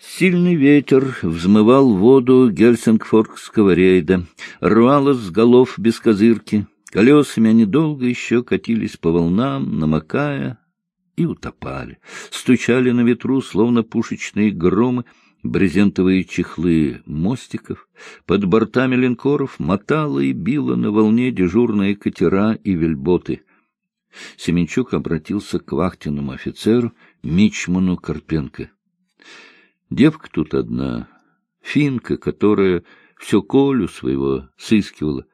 Сильный ветер взмывал воду гельсингфоркского рейда, рвало с голов без козырки. Колесами они долго еще катились по волнам, намокая, и утопали. Стучали на ветру, словно пушечные громы, брезентовые чехлы мостиков. Под бортами линкоров мотала и била на волне дежурные катера и вельботы. Семенчук обратился к вахтенному офицеру Мичману Карпенко. Девка тут одна, финка, которая все Колю своего сыскивала,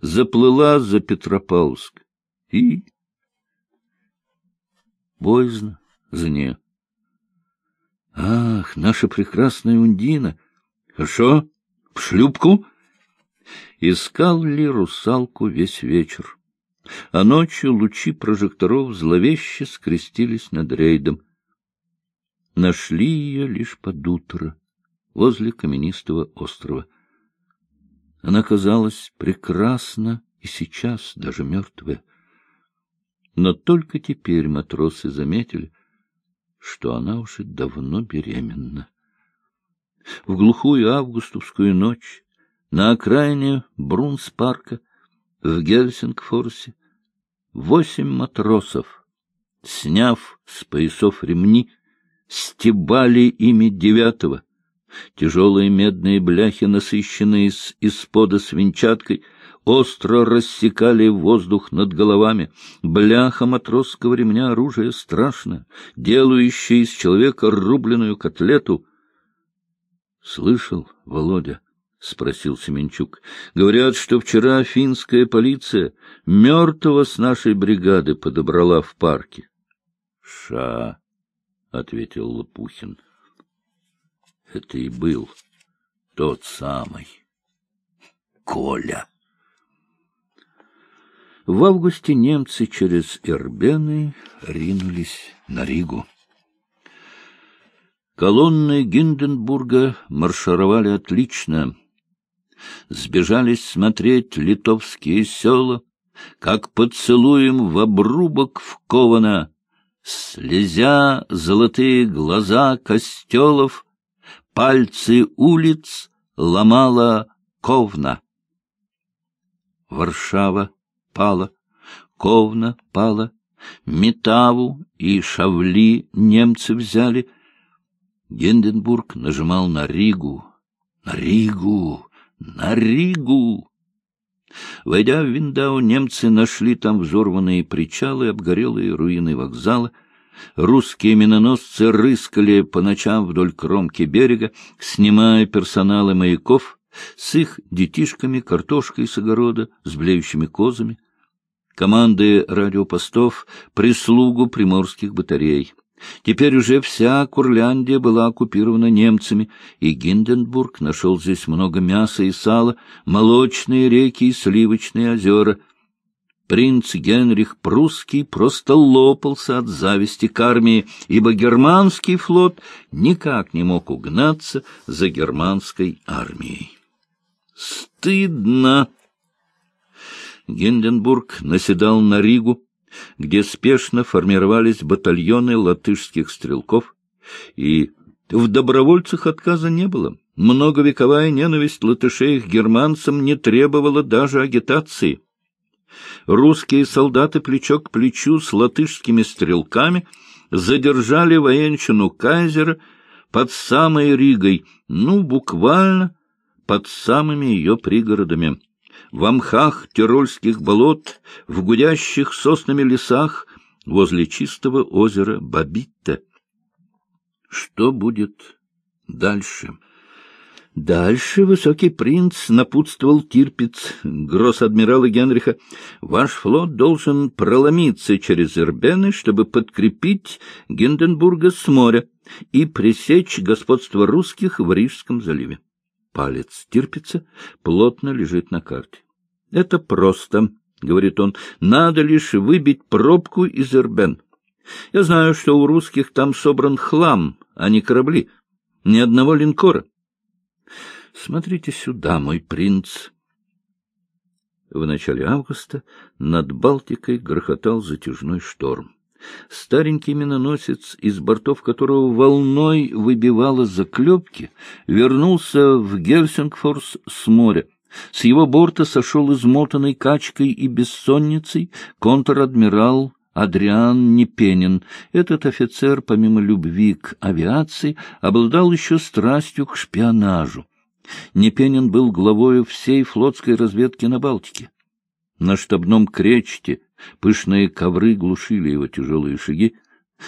заплыла за Петропавловск и боязно за нее. Ах, наша прекрасная Ундина! Хорошо, в шлюпку. Искал ли русалку весь вечер? А ночью лучи прожекторов зловеще скрестились над рейдом. Нашли ее лишь под утро, возле каменистого острова. Она казалась прекрасна и сейчас, даже мертвая. Но только теперь матросы заметили, что она уже давно беременна. В глухую августовскую ночь на окраине Брунспарка в Гельсингфорсе восемь матросов, сняв с поясов ремни, стебали ими девятого. Тяжелые медные бляхи, насыщенные с испода свинчаткой, остро рассекали воздух над головами. Бляха матросского ремня — оружие страшное, делающее из человека рубленную котлету. — Слышал, Володя? — спросил Семенчук. — Говорят, что вчера финская полиция мертвого с нашей бригады подобрала в парке. — Ша, — ответил Лопухин. — Это и был тот самый Коля. В августе немцы через Эрбены ринулись на Ригу. Колонны Гинденбурга маршировали отлично. Сбежались смотреть литовские села, как поцелуем в обрубок вкована, слезя золотые глаза костелов, пальцы улиц ломала ковна. Варшава пала, Ковна пала, Метаву и Шавли немцы взяли. Гинденбург нажимал на Ригу, на Ригу, на Ригу. Войдя в Виндау, немцы нашли там взорванные причалы, обгорелые руины вокзала. Русские миноносцы рыскали по ночам вдоль кромки берега, снимая персоналы маяков с их детишками, картошкой с огорода, с блеющими козами команды радиопостов, прислугу приморских батарей. Теперь уже вся Курляндия была оккупирована немцами, и Гинденбург нашел здесь много мяса и сала, молочные реки и сливочные озера. Принц Генрих Прусский просто лопался от зависти к армии, ибо германский флот никак не мог угнаться за германской армией. «Стыдно!» Гинденбург наседал на Ригу, где спешно формировались батальоны латышских стрелков, и в добровольцах отказа не было. Многовековая ненависть латышей к германцам не требовала даже агитации. Русские солдаты плечо к плечу с латышскими стрелками задержали военщину кайзера под самой Ригой, ну, буквально под самыми ее пригородами в мхах тирольских болот, в гудящих соснами лесах, возле чистого озера Бабитта. Что будет дальше? Дальше высокий принц напутствовал Тирпиц, гросс-адмирала Генриха. Ваш флот должен проломиться через Эрбены, чтобы подкрепить Гинденбурга с моря и пресечь господство русских в Рижском заливе. Палец Тирпица плотно лежит на карте. — Это просто, — говорит он, — надо лишь выбить пробку из Эрбен. Я знаю, что у русских там собран хлам, а не корабли. Ни одного линкора. Смотрите сюда, мой принц. В начале августа над Балтикой грохотал затяжной шторм. Старенький миноносец, из бортов которого волной выбивало заклепки, вернулся в Гельсингфорс с моря. С его борта сошел измотанный качкой и бессонницей контр-адмирал Адриан Непенин. Этот офицер, помимо любви к авиации, обладал еще страстью к шпионажу. Непенин был главою всей флотской разведки на Балтике. На штабном кречете пышные ковры глушили его тяжелые шаги.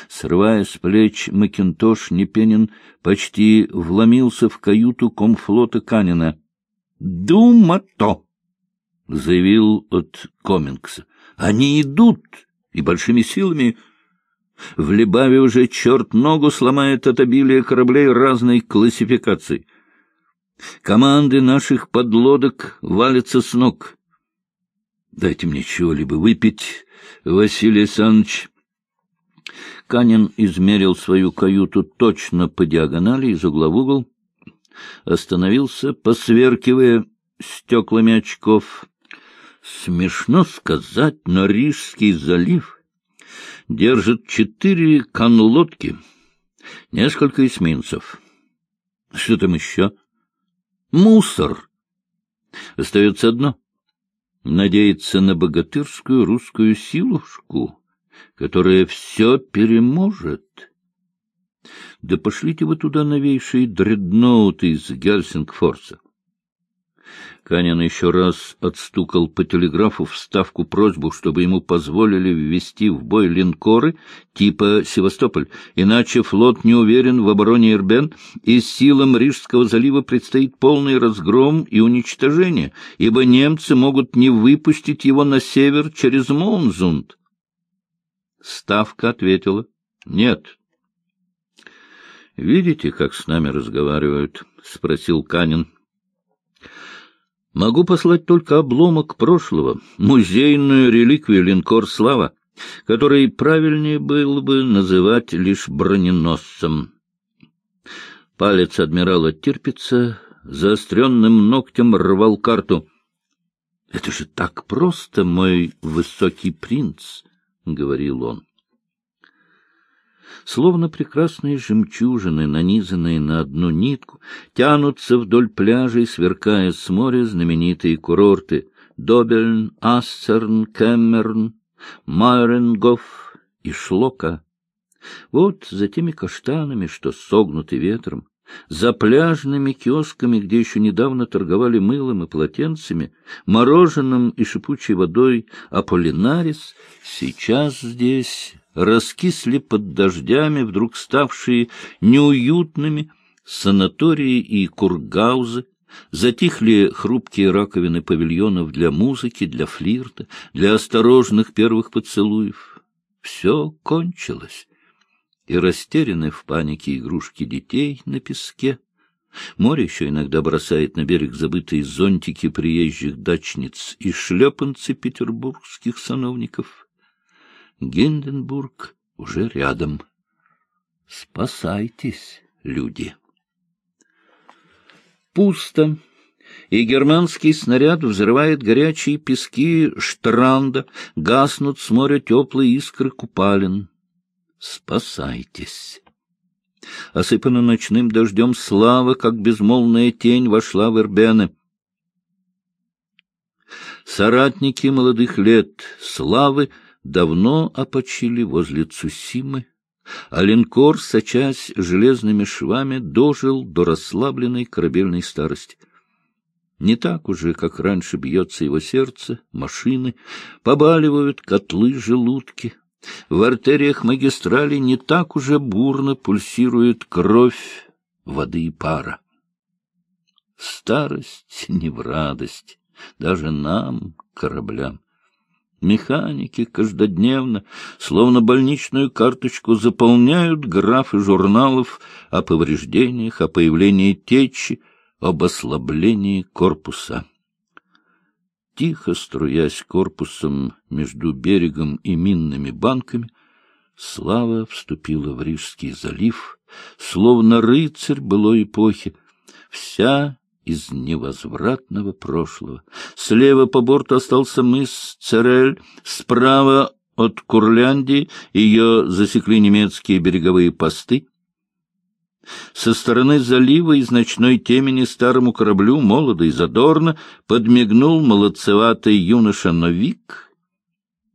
Срывая с плеч Макинтош, Непенин почти вломился в каюту комфлота Канина. — Дума-то! — заявил от Комингса. — Они идут, и большими силами. В Либаве уже черт ногу сломает от обилия кораблей разной классификации. Команды наших подлодок валятся с ног. Дайте мне чего-либо выпить, Василий Александрович. Канин измерил свою каюту точно по диагонали из угла в угол, остановился, посверкивая стеклами очков. Смешно сказать, но Рижский залив держит четыре конлодки, несколько эсминцев. Что там еще? Мусор. Остается одно — надеяться на богатырскую русскую силушку, которая все переможет. Да пошлите вы туда новейшие дредноуты из Гельсингфорса. Канин еще раз отстукал по телеграфу вставку просьбу, чтобы ему позволили ввести в бой линкоры типа «Севастополь», иначе флот не уверен в обороне Ирбен, и силам Рижского залива предстоит полный разгром и уничтожение, ибо немцы могут не выпустить его на север через Монзунд. Ставка ответила «Нет». «Видите, как с нами разговаривают?» — спросил Канин. Могу послать только обломок прошлого, музейную реликвию линкор «Слава», который правильнее было бы называть лишь броненосцем. Палец адмирала терпится, заостренным ногтем рвал карту. — Это же так просто, мой высокий принц, — говорил он словно прекрасные жемчужины, нанизанные на одну нитку, тянутся вдоль пляжей, сверкая с моря знаменитые курорты Добельн, Ассерн, Кеммерн, Майренгоф и Шлока. Вот за теми каштанами, что согнуты ветром, за пляжными киосками, где еще недавно торговали мылом и полотенцами, мороженым и шипучей водой Аполлинарис, сейчас здесь раскисли под дождями, вдруг ставшие неуютными, санатории и кургаузы, затихли хрупкие раковины павильонов для музыки, для флирта, для осторожных первых поцелуев. Все кончилось, и растеряны в панике игрушки детей на песке. Море еще иногда бросает на берег забытые зонтики приезжих дачниц и шлепанцы петербургских сановников — Гинденбург уже рядом. Спасайтесь, люди. Пусто, и германский снаряд взрывает горячие пески штранда, гаснут с моря теплые искры купалин. Спасайтесь. Осыпана ночным дождем слава, как безмолвная тень, вошла в Эрбены. Соратники молодых лет славы — давно опочили возле Цусимы, а линкор, сочась железными швами, дожил до расслабленной корабельной старости. Не так уже, как раньше бьется его сердце, машины, побаливают котлы желудки. В артериях магистрали не так уже бурно пульсирует кровь воды и пара. Старость не в радость, даже нам, кораблям. Механики каждодневно, словно больничную карточку, заполняют графы журналов о повреждениях, о появлении течи, об ослаблении корпуса. Тихо струясь корпусом между берегом и минными банками, Слава вступила в Рижский залив, словно рыцарь былой эпохи, вся из невозвратного прошлого. Слева по борту остался мыс Церель, справа от Курляндии ее засекли немецкие береговые посты. Со стороны залива из ночной темени старому кораблю, молодо и задорно, подмигнул молодцеватый юноша Новик,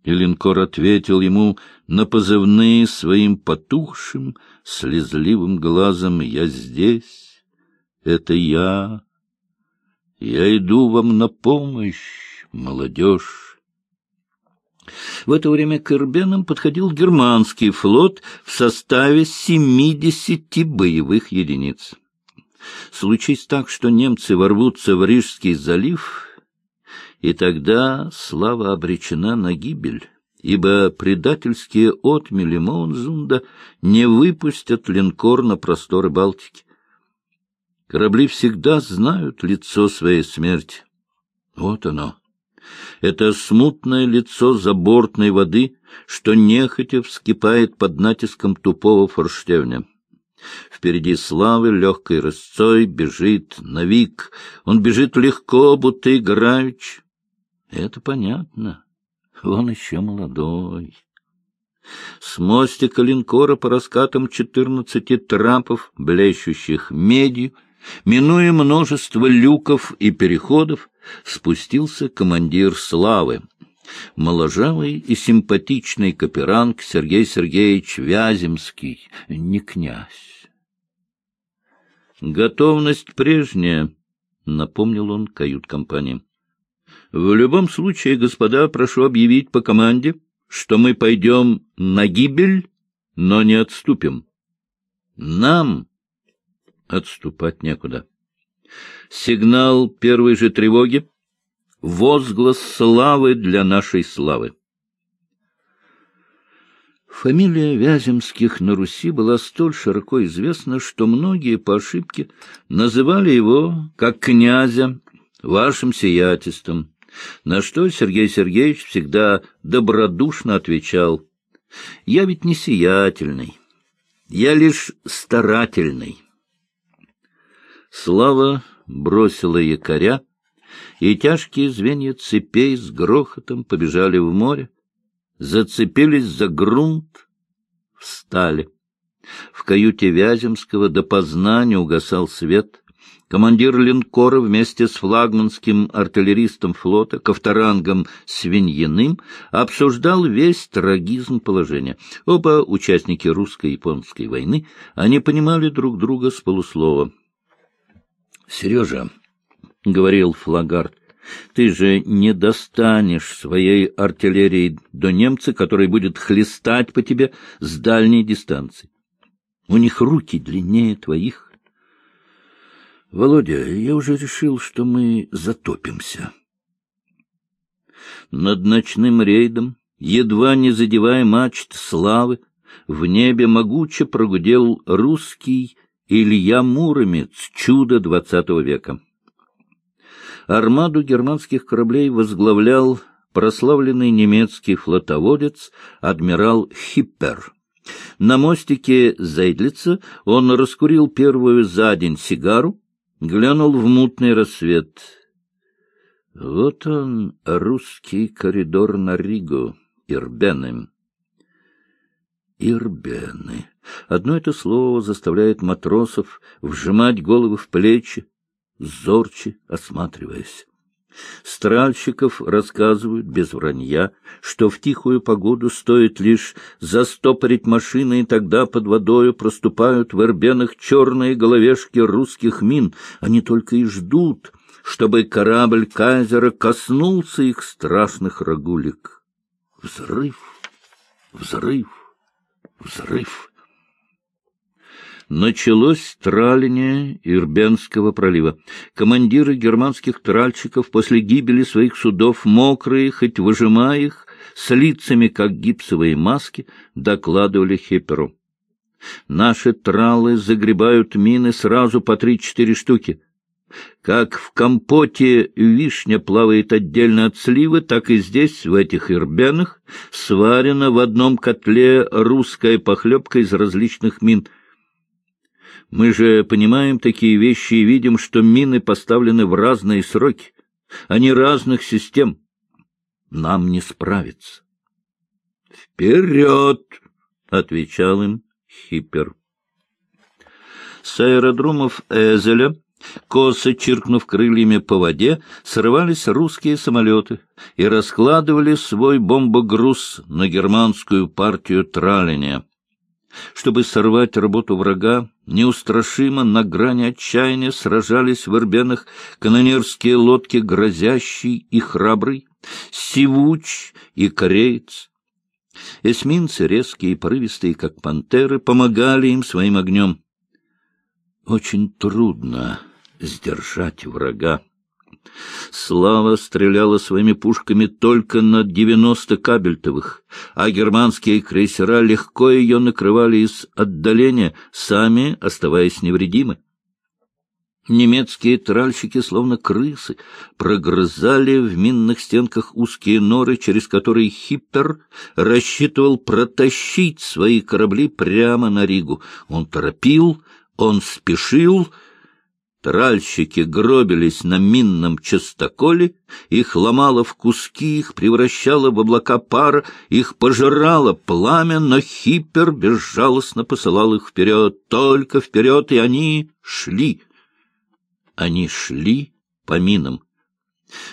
и линкор ответил ему на позывные своим потухшим, слезливым глазом «Я здесь, это я, я иду вам на помощь, молодежь». В это время к Ирбенам подходил германский флот в составе 70 боевых единиц. Случись так, что немцы ворвутся в Рижский залив, и тогда слава обречена на гибель, ибо предательские отмели Моунзунда не выпустят линкор на просторы Балтики. Корабли всегда знают лицо своей смерти. Вот оно, это смутное лицо забортной воды, что нехотя вскипает под натиском тупого форштевня. Впереди славы легкой рысцой бежит Навик. Он бежит легко, будто играючи. Это понятно. Он еще молодой. С мостика линкора по раскатам четырнадцати трапов, блещущих медью, минуя множество люков и переходов, спустился командир славы, моложавый и симпатичный каперанг Сергей Сергеевич Вяземский, не князь. «Готовность прежняя», — напомнил он кают-компании. «В любом случае, господа, прошу объявить по команде, что мы пойдем на гибель, но не отступим. Нам отступать некуда». Сигнал первой же тревоги — возглас славы для нашей славы. Фамилия Вяземских на Руси была столь широко известна, что многие по ошибке называли его, как князя, вашим сиятельством, на что Сергей Сергеевич всегда добродушно отвечал, «Я ведь не сиятельный, я лишь старательный». Слава бросила якоря, и тяжкие звенья цепей с грохотом побежали в море, зацепились за грунт, встали. В каюте Вяземского допоздна не угасал свет. Командир линкора вместе с флагманским артиллеристом флота, Ковторангом Свиньиным, обсуждал весь трагизм положения. Оба участники русско-японской войны, они понимали друг друга с полуслова. — Сережа, — говорил Флагард, — ты же не достанешь своей артиллерии до немца, который будет хлестать по тебе с дальней дистанции. У них руки длиннее твоих. Володя, я уже решил, что мы затопимся. Над ночным рейдом, едва не задевая мачт славы, в небе могуче прогудел русский Илья Муромец, чудо двадцатого века. Армаду германских кораблей возглавлял прославленный немецкий флотоводец адмирал Хиппер. На мостике Зайдлица он раскурил первую за день сигару, глянул в мутный рассвет. Вот он, русский коридор на Ригу, Ирбены. Ирбены. Одно это слово заставляет матросов вжимать головы в плечи, зорче осматриваясь. Стральщиков рассказывают без вранья, что в тихую погоду стоит лишь застопорить машины, и тогда под водою проступают в эрбенах черные головешки русских мин. Они только и ждут, чтобы корабль Кайзера коснулся их страшных рагулек. Взрыв, взрыв, взрыв началось траление Ирбенского пролива. Командиры германских тральщиков после гибели своих судов, мокрые, хоть выжимая их, с лицами, как гипсовые маски, докладывали Хепперу. Наши тралы загребают мины сразу по три-четыре штуки. Как в компоте вишня плавает отдельно от сливы, так и здесь, в этих ирбенах, сварена в одном котле русская похлебка из различных мин — мы же понимаем такие вещи и видим, что мины поставлены в разные сроки, они разных систем. Нам не справиться. Вперед! — отвечал им Хиппер. С аэродромов Эзеля, косо чиркнув крыльями по воде, срывались русские самолеты и раскладывали свой бомбогруз на германскую партию Тралиния. Чтобы сорвать работу врага, неустрашимо на грани отчаяния сражались в Ирбенах канонерские лодки «Грозящий» и «Храбрый», «Сивуч» и «Кореец». Эсминцы, резкие и порывистые, как пантеры, помогали им своим огнем. Очень трудно сдержать врага. Слава стреляла своими пушками только на девяносто кабельтовых, а германские крейсера легко ее накрывали из отдаления, сами оставаясь невредимы. Немецкие тральщики, словно крысы, прогрызали в минных стенках узкие норы, через которые Хиппер рассчитывал протащить свои корабли прямо на Ригу. Он торопил, он спешил, Тральщики гробились на минном частоколе, их ломало в куски, их превращало в облака пара, их пожирало пламя, но Хиппер безжалостно посылал их вперед, только вперед, и они шли. Они шли по минам.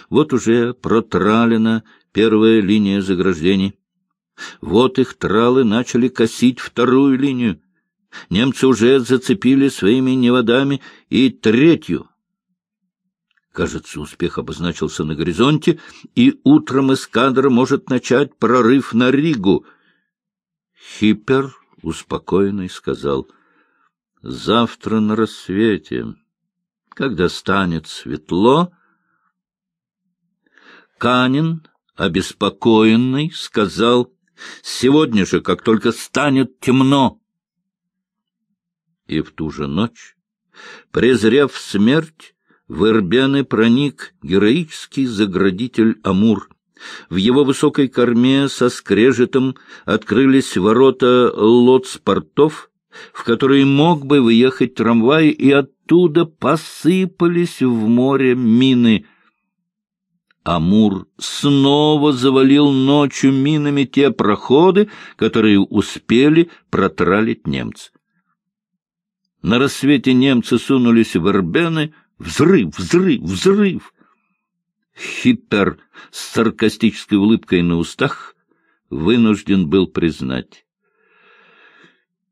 Вот уже протралена первая линия заграждений. Вот их тралы начали косить вторую линию. Немцы уже зацепили своими неводами и третью. Кажется, успех обозначился на горизонте, и утром эскадра может начать прорыв на Ригу. Хиппер, успокоенный, сказал, — Завтра на рассвете, когда станет светло... Канин, обеспокоенный, сказал, — Сегодня же, как только станет темно, и в ту же ночь, презрев смерть, в Ирбены проник героический заградитель Амур. В его высокой корме со скрежетом открылись ворота лотспортов, в которые мог бы выехать трамвай, и оттуда посыпались в море мины. Амур снова завалил ночью минами те проходы, которые успели протралить немцы. На рассвете немцы сунулись в Эрбены. Взрыв, взрыв, взрыв! Хиппер с саркастической улыбкой на устах вынужден был признать.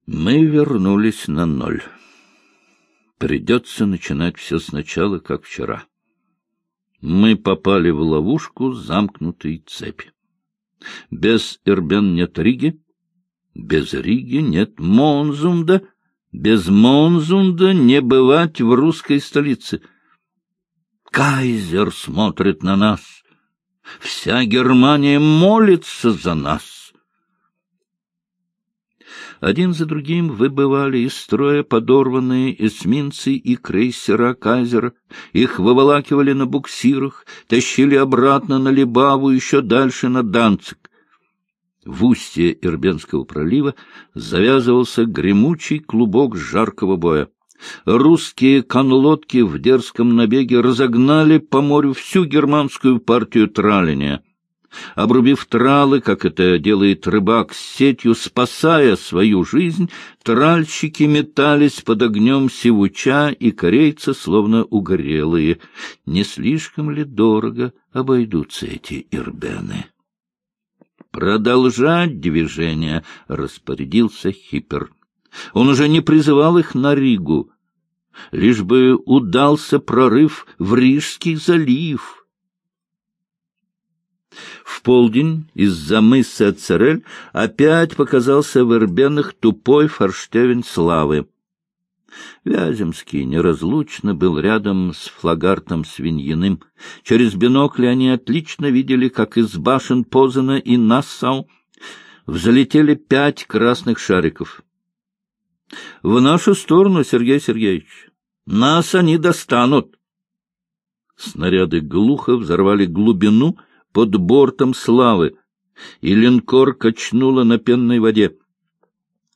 Мы вернулись на ноль. Придется начинать все сначала, как вчера. Мы попали в ловушку замкнутой цепи. Без Эрбен нет Риги, без Риги нет Монзунда — без Монзунда не бывать в русской столице. Кайзер смотрит на нас. Вся Германия молится за нас. Один за другим выбывали из строя подорванные эсминцы и крейсера Кайзера. Их выволакивали на буксирах, тащили обратно на Либаву, еще дальше на Данцик. В устье Ирбенского пролива завязывался гремучий клубок жаркого боя. Русские конлодки в дерзком набеге разогнали по морю всю германскую партию траления. Обрубив тралы, как это делает рыбак с сетью, спасая свою жизнь, тральщики метались под огнем сивуча и корейца, словно угорелые. Не слишком ли дорого обойдутся эти ирбены? «Продолжать движение», — распорядился Хиппер. Он уже не призывал их на Ригу, лишь бы удался прорыв в Рижский залив. В полдень из-за мыса Церель опять показался в Эрбенах тупой форштевень славы. Вяземский неразлучно был рядом с флагартом свиньиным. Через бинокли они отлично видели, как из башен Позана и Нассау взлетели пять красных шариков. — В нашу сторону, Сергей Сергеевич. Нас они достанут. Снаряды глухо взорвали глубину под бортом славы, и линкор качнуло на пенной воде.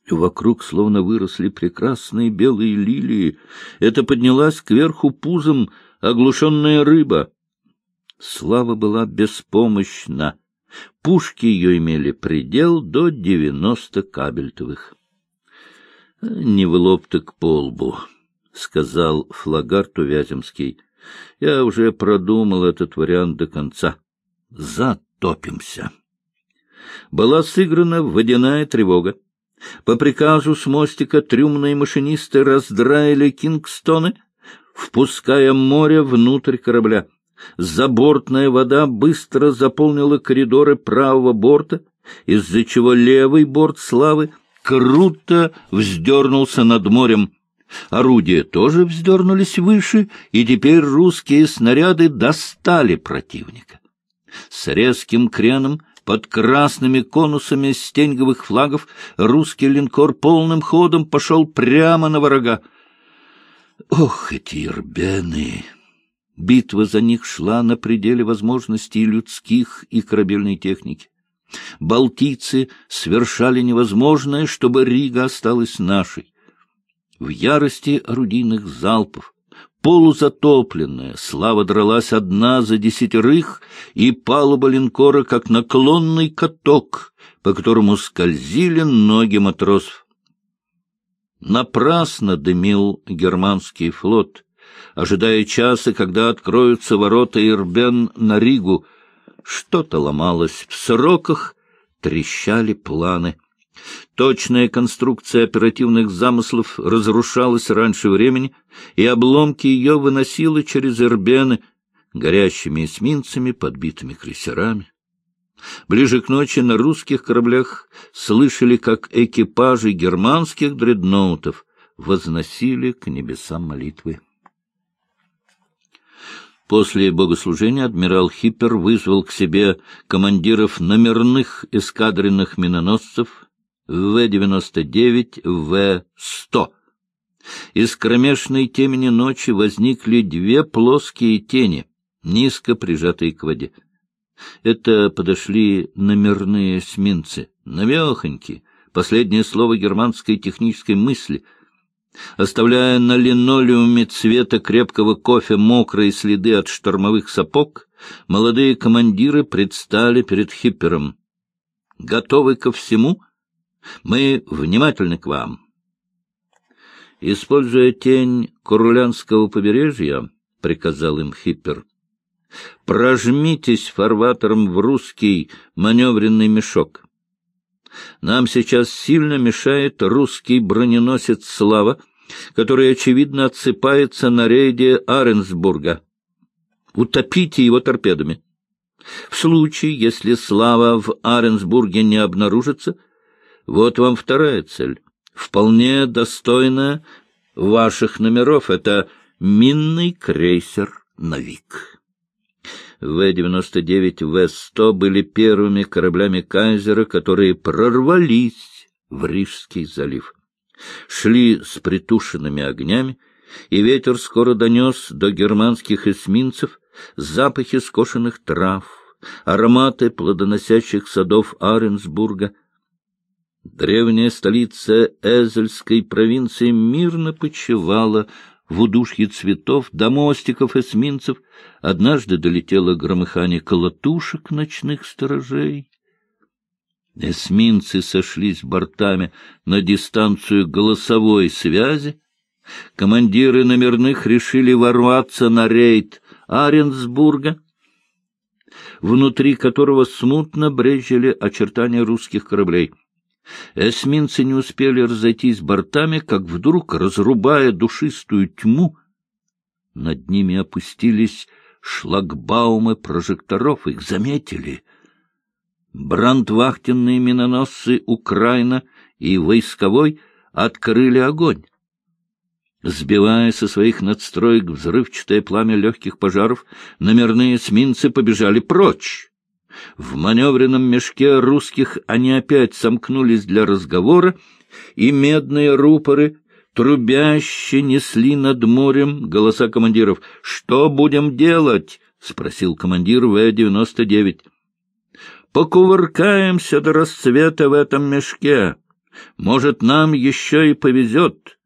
Вокруг словно выросли прекрасные белые лилии. Это поднялась кверху пузом оглушенная рыба. Слава была беспомощна. Пушки ее имели предел до девяносто кабельтовых. — Не в лоб так по лбу, — сказал Флагарту Вяземский. — Я уже продумал этот вариант до конца. Затопимся. Была сыграна водяная тревога. По приказу с мостика трюмные машинисты раздраили Кингстоны, впуская море внутрь корабля. Забортная вода быстро заполнила коридоры правого борта, из-за чего левый борт славы круто вздернулся над морем. Орудия тоже вздернулись выше, и теперь русские снаряды достали противника. С резким креном под красными конусами стеньговых флагов русский линкор полным ходом пошел прямо на врага. Ох, эти ирбены! Битва за них шла на пределе возможностей людских и корабельной техники. Балтийцы совершали невозможное, чтобы Рига осталась нашей. В ярости орудийных залпов, полузатопленная, слава дралась одна за десятерых, и палуба линкора, как наклонный каток, по которому скользили ноги матросов. Напрасно дымил германский флот — ожидая часа, когда откроются ворота Ирбен на Ригу. Что-то ломалось в сроках, трещали планы. Точная конструкция оперативных замыслов разрушалась раньше времени, и обломки ее выносило через Ирбены, горящими эсминцами, подбитыми крейсерами. Ближе к ночи на русских кораблях слышали, как экипажи германских дредноутов возносили к небесам молитвы. После богослужения адмирал Хиппер вызвал к себе командиров номерных эскадренных миноносцев В-99, В-100. Из кромешной темени ночи возникли две плоские тени, низко прижатые к воде. Это подошли номерные эсминцы, навехоньки, последнее слово германской технической мысли — Оставляя на линолеуме цвета крепкого кофе мокрые следы от штормовых сапог, молодые командиры предстали перед Хиппером. «Готовы ко всему? Мы внимательны к вам». Используя тень Курлянского побережья, — приказал им Хиппер, — прожмитесь фарватером в русский маневренный мешок. Нам сейчас сильно мешает русский броненосец «Слава», который, очевидно, отсыпается на рейде Аренсбурга. Утопите его торпедами. В случае, если слава в Аренсбурге не обнаружится, вот вам вторая цель, вполне достойная ваших номеров. Это минный крейсер «Навик». В-99 В-100 были первыми кораблями Кайзера, которые прорвались в Рижский залив шли с притушенными огнями, и ветер скоро донес до германских эсминцев запахи скошенных трав, ароматы плодоносящих садов Аренсбурга. Древняя столица Эзельской провинции мирно почивала в удушье цветов, до мостиков эсминцев. Однажды долетело громыхание колотушек ночных сторожей. Эсминцы сошлись бортами на дистанцию голосовой связи. Командиры номерных решили ворваться на рейд Аренсбурга, внутри которого смутно брежели очертания русских кораблей. Эсминцы не успели разойтись бортами, как вдруг, разрубая душистую тьму, над ними опустились шлагбаумы прожекторов, их заметили — брандвахтенные миноносцы Украина и войсковой открыли огонь. Сбивая со своих надстроек взрывчатое пламя легких пожаров, номерные эсминцы побежали прочь. В маневренном мешке русских они опять сомкнулись для разговора, и медные рупоры трубяще несли над морем голоса командиров. «Что будем делать?» — спросил командир В-99 покувыркаемся до расцвета в этом мешке. Может, нам еще и повезет.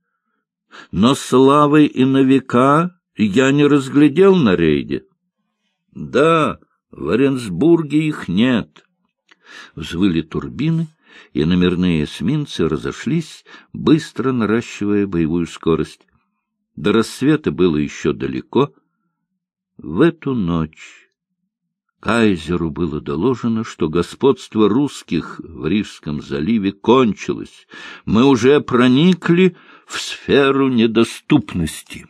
Но славы и на века я не разглядел на рейде. Да, в Оренсбурге их нет. взвыли турбины, и номерные эсминцы разошлись, быстро наращивая боевую скорость. До рассвета было еще далеко. В эту ночь кайзеру было доложено, что господство русских в Рижском заливе кончилось. Мы уже проникли в сферу недоступности.